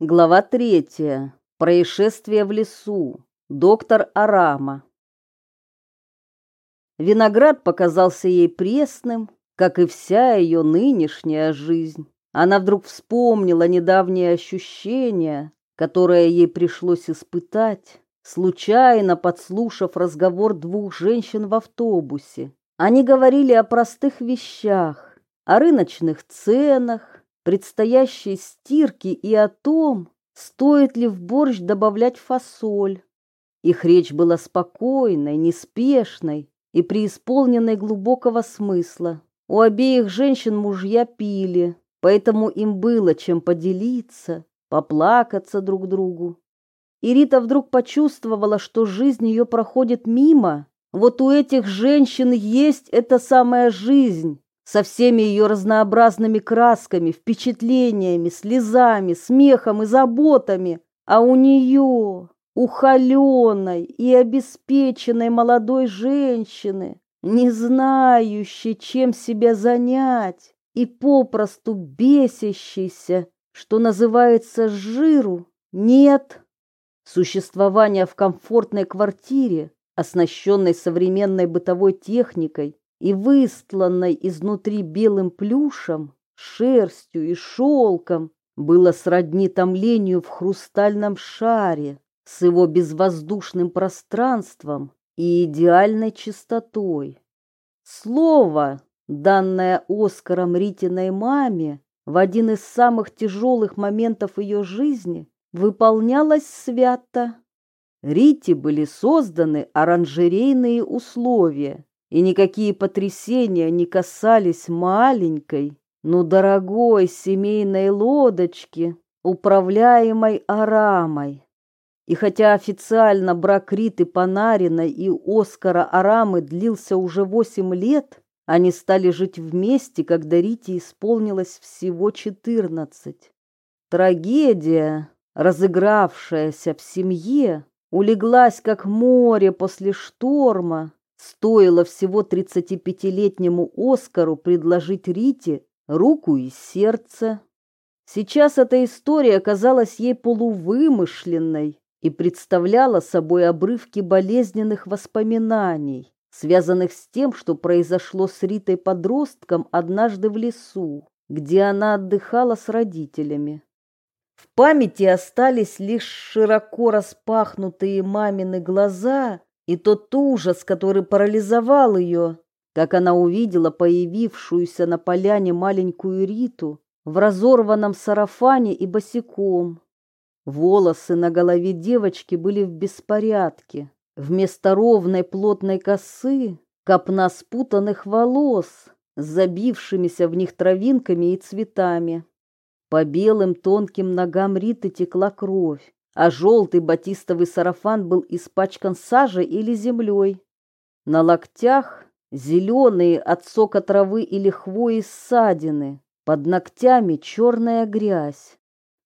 Глава третья. Происшествие в лесу. Доктор Арама. Виноград показался ей пресным, как и вся ее нынешняя жизнь. Она вдруг вспомнила недавние ощущения, которые ей пришлось испытать, случайно подслушав разговор двух женщин в автобусе. Они говорили о простых вещах, о рыночных ценах, предстоящей стирке и о том, стоит ли в борщ добавлять фасоль. Их речь была спокойной, неспешной и преисполненной глубокого смысла. У обеих женщин мужья пили, поэтому им было чем поделиться, поплакаться друг другу. И Рита вдруг почувствовала, что жизнь ее проходит мимо. Вот у этих женщин есть эта самая жизнь, со всеми ее разнообразными красками, впечатлениями, слезами, смехом и заботами, а у нее, у холеной и обеспеченной молодой женщины, не знающей, чем себя занять и попросту бесящейся, что называется, жиру, нет. Существование в комфортной квартире, оснащенной современной бытовой техникой, и выстланной изнутри белым плюшем, шерстью и шелком, было сродни томлению в хрустальном шаре с его безвоздушным пространством и идеальной чистотой. Слово, данное Оскаром Ритиной маме в один из самых тяжелых моментов ее жизни, выполнялось свято. Рите были созданы оранжерейные условия, и никакие потрясения не касались маленькой, но дорогой семейной лодочки, управляемой Арамой. И хотя официально брак Риты Панариной и Оскара Арамы длился уже восемь лет, они стали жить вместе, когда Рите исполнилось всего четырнадцать. Трагедия, разыгравшаяся в семье, улеглась как море после шторма, Стоило всего 35-летнему Оскару предложить Рите руку и сердце. Сейчас эта история казалась ей полувымышленной и представляла собой обрывки болезненных воспоминаний, связанных с тем, что произошло с Ритой подростком однажды в лесу, где она отдыхала с родителями. В памяти остались лишь широко распахнутые мамины глаза и тот ужас, который парализовал ее, как она увидела появившуюся на поляне маленькую Риту в разорванном сарафане и босиком. Волосы на голове девочки были в беспорядке. Вместо ровной плотной косы копна спутанных волос с забившимися в них травинками и цветами. По белым тонким ногам Риты текла кровь а желтый батистовый сарафан был испачкан сажей или землей. На локтях зеленые от сока травы или хвои ссадины, под ногтями черная грязь.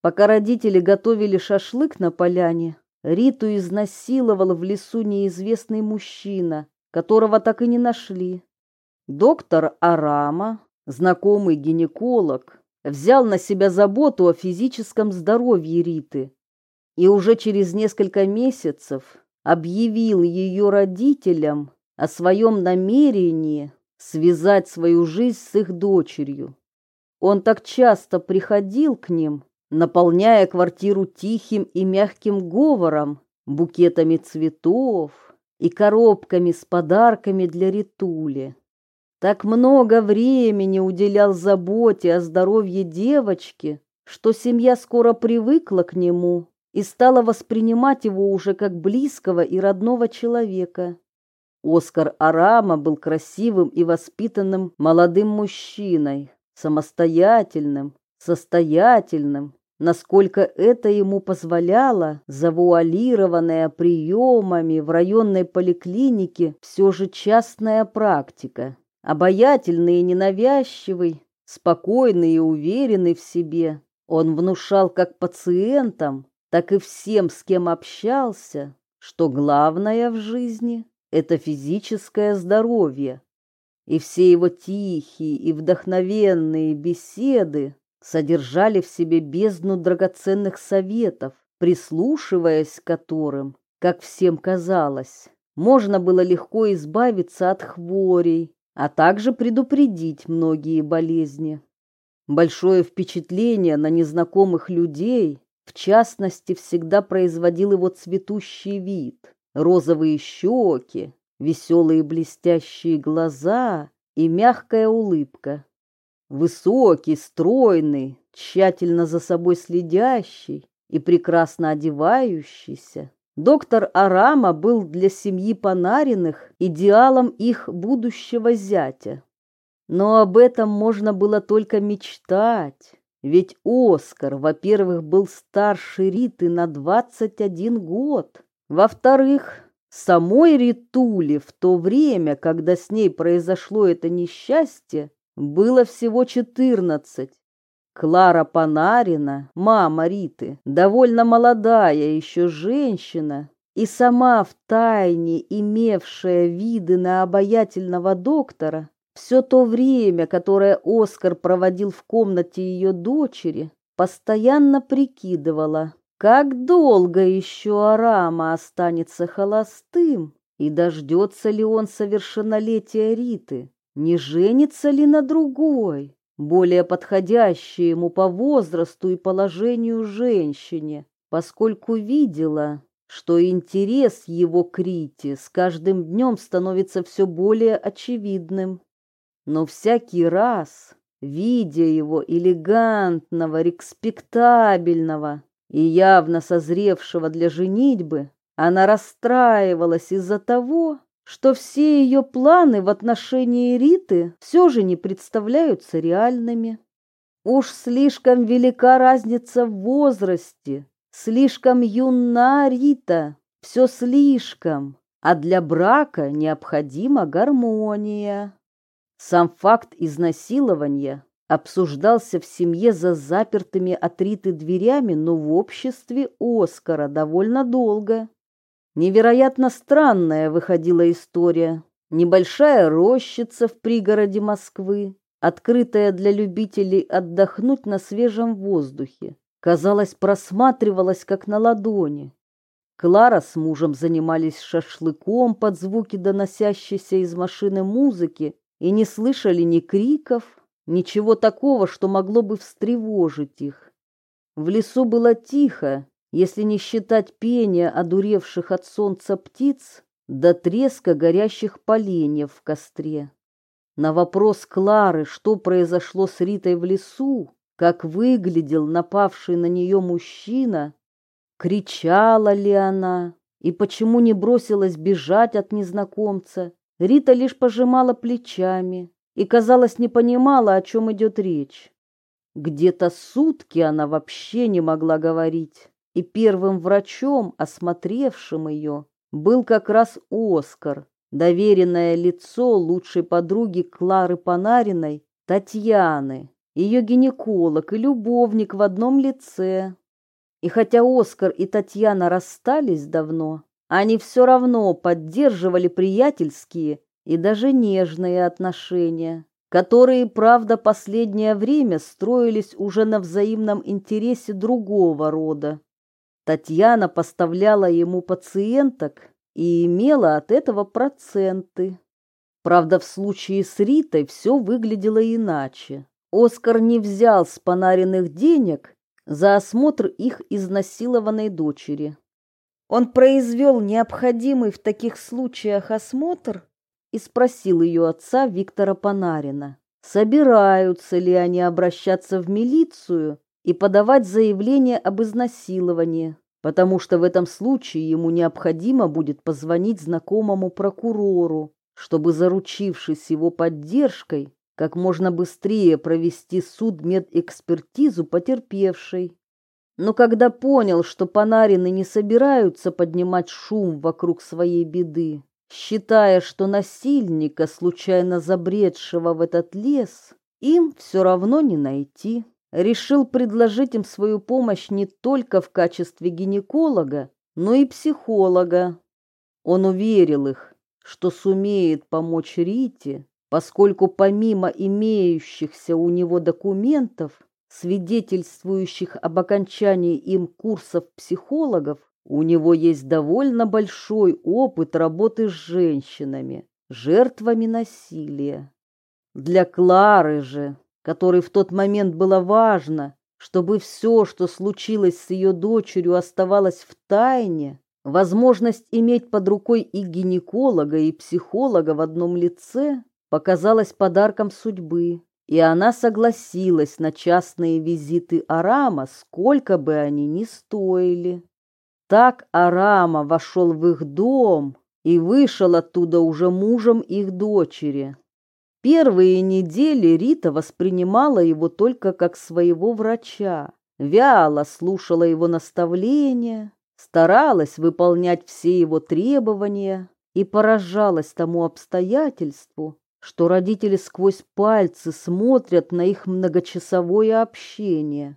Пока родители готовили шашлык на поляне, Риту изнасиловал в лесу неизвестный мужчина, которого так и не нашли. Доктор Арама, знакомый гинеколог, взял на себя заботу о физическом здоровье Риты, и уже через несколько месяцев объявил ее родителям о своем намерении связать свою жизнь с их дочерью. Он так часто приходил к ним, наполняя квартиру тихим и мягким говором, букетами цветов и коробками с подарками для Ритули. Так много времени уделял заботе о здоровье девочки, что семья скоро привыкла к нему и стала воспринимать его уже как близкого и родного человека. Оскар Арама был красивым и воспитанным молодым мужчиной, самостоятельным, состоятельным, насколько это ему позволяло завуалированная приемами в районной поликлинике все же частная практика. Обаятельный и ненавязчивый, спокойный и уверенный в себе, он внушал как пациентам, так и всем, с кем общался, что главное в жизни – это физическое здоровье. И все его тихие и вдохновенные беседы содержали в себе бездну драгоценных советов, прислушиваясь к которым, как всем казалось, можно было легко избавиться от хворей, а также предупредить многие болезни. Большое впечатление на незнакомых людей, в частности, всегда производил его цветущий вид, розовые щеки, веселые блестящие глаза и мягкая улыбка. Высокий, стройный, тщательно за собой следящий и прекрасно одевающийся, доктор Арама был для семьи Панариных идеалом их будущего зятя. Но об этом можно было только мечтать, ведь Оскар, во-первых, был старше Риты на 21 год, во-вторых, самой Ритуле в то время, когда с ней произошло это несчастье, было всего 14. Клара Панарина, мама Риты, довольно молодая еще женщина, и сама в тайне имевшая виды на обаятельного доктора, все то время, которое Оскар проводил в комнате ее дочери, постоянно прикидывала, как долго еще Арама останется холостым и дождется ли он совершеннолетия Риты, не женится ли на другой, более подходящей ему по возрасту и положению женщине, поскольку видела, что интерес его к Рите с каждым днем становится все более очевидным. Но всякий раз, видя его элегантного, респектабельного и явно созревшего для женитьбы, она расстраивалась из-за того, что все ее планы в отношении Риты все же не представляются реальными. Уж слишком велика разница в возрасте, слишком юна Рита, все слишком, а для брака необходима гармония. Сам факт изнасилования обсуждался в семье за запертыми от Риты дверями, но в обществе Оскара довольно долго. Невероятно странная выходила история. Небольшая рощица в пригороде Москвы, открытая для любителей отдохнуть на свежем воздухе, казалось, просматривалась как на ладони. Клара с мужем занимались шашлыком под звуки доносящейся из машины музыки и не слышали ни криков, ничего такого, что могло бы встревожить их. В лесу было тихо, если не считать пения одуревших от солнца птиц до треска горящих поленьев в костре. На вопрос Клары, что произошло с Ритой в лесу, как выглядел напавший на нее мужчина, кричала ли она и почему не бросилась бежать от незнакомца, Рита лишь пожимала плечами и, казалось, не понимала, о чем идет речь. Где-то сутки она вообще не могла говорить, и первым врачом, осмотревшим ее, был как раз Оскар, доверенное лицо лучшей подруги Клары Панариной, Татьяны, ее гинеколог и любовник в одном лице. И хотя Оскар и Татьяна расстались давно, они все равно поддерживали приятельские и даже нежные отношения, которые, правда, последнее время строились уже на взаимном интересе другого рода. Татьяна поставляла ему пациенток и имела от этого проценты. Правда, в случае с Ритой все выглядело иначе. Оскар не взял с Панариных денег за осмотр их изнасилованной дочери. Он произвел необходимый в таких случаях осмотр и спросил ее отца Виктора Панарина, собираются ли они обращаться в милицию и подавать заявление об изнасиловании, потому что в этом случае ему необходимо будет позвонить знакомому прокурору, чтобы, заручившись его поддержкой, как можно быстрее провести судмедэкспертизу потерпевшей. Но когда понял, что Панарины не собираются поднимать шум вокруг своей беды, считая, что насильника, случайно забредшего в этот лес, им все равно не найти, решил предложить им свою помощь не только в качестве гинеколога, но и психолога. Он уверил их, что сумеет помочь Рите, поскольку помимо имеющихся у него документов свидетельствующих об окончании им курсов психологов, у него есть довольно большой опыт работы с женщинами, жертвами насилия. Для Клары же, которой в тот момент было важно, чтобы все, что случилось с ее дочерью, оставалось в тайне, возможность иметь под рукой и гинеколога, и психолога в одном лице показалась подарком судьбы, и она согласилась на частные визиты Арама, сколько бы они ни стоили. Так Арама вошел в их дом и вышел оттуда уже мужем их дочери. Первые недели Рита воспринимала его только как своего врача, вяло слушала его наставления, старалась выполнять все его требования и поражалась тому обстоятельству, что родители сквозь пальцы смотрят на их многочасовое общение.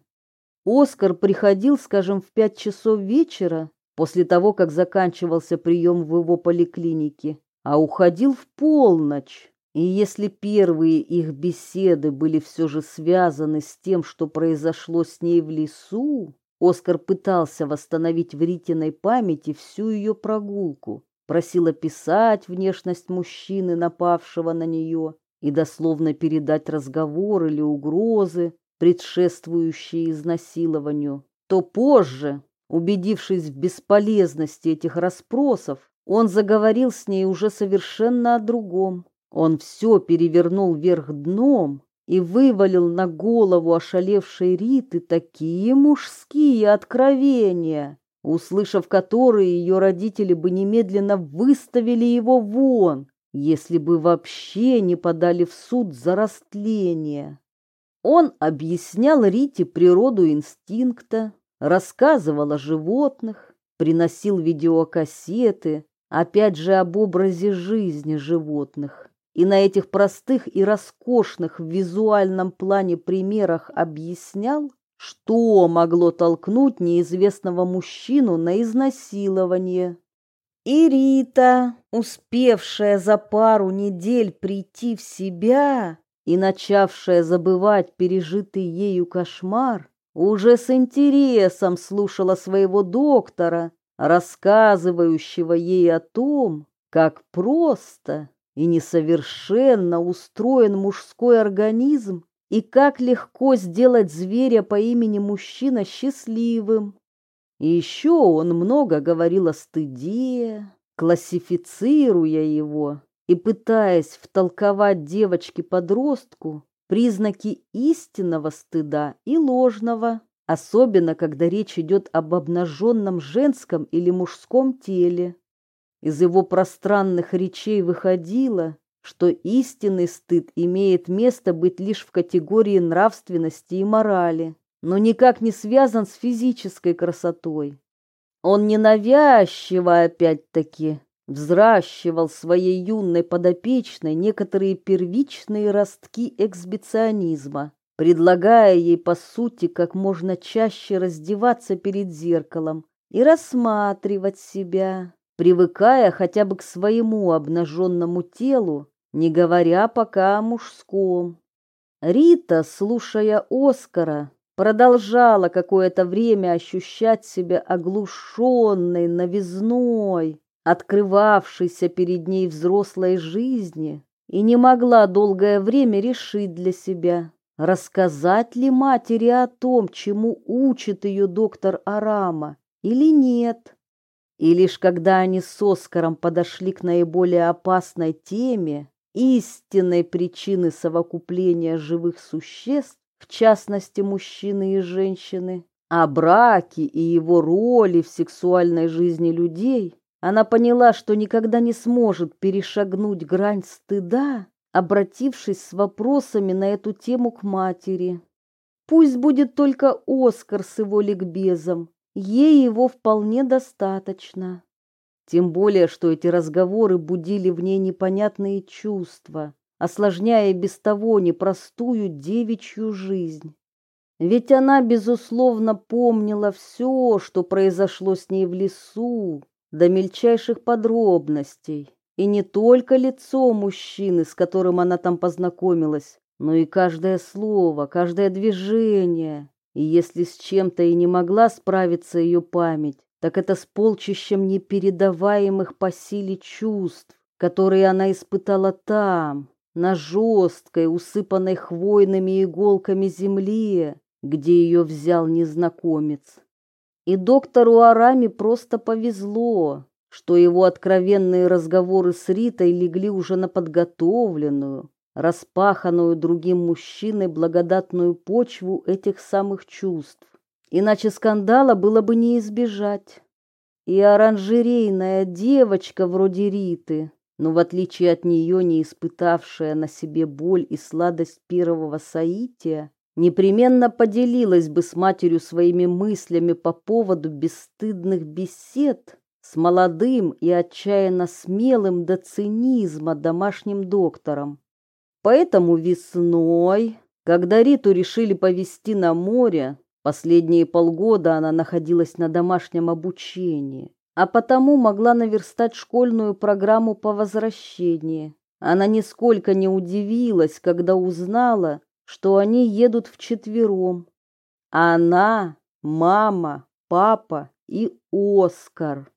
Оскар приходил, скажем, в пять часов вечера, после того, как заканчивался прием в его поликлинике, а уходил в полночь. И если первые их беседы были все же связаны с тем, что произошло с ней в лесу, Оскар пытался восстановить в Ритиной памяти всю ее прогулку, просил описать внешность мужчины, напавшего на нее, и дословно передать разговор или угрозы, предшествующие изнасилованию, то позже, убедившись в бесполезности этих расспросов, он заговорил с ней уже совершенно о другом. Он все перевернул вверх дном и вывалил на голову ошалевшей Риты такие мужские откровения, услышав которые ее родители бы немедленно выставили его вон, если бы вообще не подали в суд за растление. Он объяснял Рите природу инстинкта, рассказывал о животных, приносил видеокассеты, опять же об образе жизни животных. И на этих простых и роскошных в визуальном плане примерах объяснял, что могло толкнуть неизвестного мужчину на изнасилование. И Рита, успевшая за пару недель прийти в себя, и начавшая забывать пережитый ею кошмар, уже с интересом слушала своего доктора, рассказывающего ей о том, как просто и несовершенно устроен мужской организм и как легко сделать зверя по имени мужчина счастливым. Еще он много говорил о стыде, классифицируя его и пытаясь втолковать девочке-подростку признаки истинного стыда и ложного, особенно когда речь идет об обнаженном женском или мужском теле. Из его пространных речей выходило, что истинный стыд имеет место быть лишь в категории нравственности и морали, но никак не связан с физической красотой. Он ненавязчиво опять-таки взращивал своей юной подопечной некоторые первичные ростки эксбиционизма, предлагая ей, по сути, как можно чаще раздеваться перед зеркалом и рассматривать себя, привыкая хотя бы к своему обнаженному телу, не говоря пока о мужском. Рита, слушая Оскара, продолжала какое-то время ощущать себя оглушенной новизной, открывавшейся перед ней взрослой жизни, и не могла долгое время решить для себя, рассказать ли матери о том, чему учит ее доктор Арама, или нет. И лишь когда они с Оскаром подошли к наиболее опасной теме, истинной причины совокупления живых существ, в частности мужчины и женщины, о браке и его роли в сексуальной жизни людей, она поняла, что никогда не сможет перешагнуть грань стыда, обратившись с вопросами на эту тему к матери. Пусть будет только Оскар с его ликбезом, ей его вполне достаточно. Тем более, что эти разговоры будили в ней непонятные чувства, осложняя без того непростую девичью жизнь. Ведь она, безусловно, помнила все, что произошло с ней в лесу, до мельчайших подробностей. И не только лицо мужчины, с которым она там познакомилась, но и каждое слово, каждое движение. И если с чем-то и не могла справиться ее память, так это с полчищем непередаваемых по силе чувств, которые она испытала там, на жесткой, усыпанной хвойными иголками земле, где ее взял незнакомец. И доктору Арами просто повезло, что его откровенные разговоры с Ритой легли уже на подготовленную, распаханную другим мужчиной благодатную почву этих самых чувств. Иначе скандала было бы не избежать. И оранжерейная девочка вроде Риты, но в отличие от нее не испытавшая на себе боль и сладость первого соития, непременно поделилась бы с матерью своими мыслями по поводу бесстыдных бесед с молодым и отчаянно смелым до цинизма домашним доктором. Поэтому весной, когда Риту решили повезти на море, Последние полгода она находилась на домашнем обучении, а потому могла наверстать школьную программу по возвращении. Она нисколько не удивилась, когда узнала, что они едут вчетвером. Она, мама, папа и Оскар.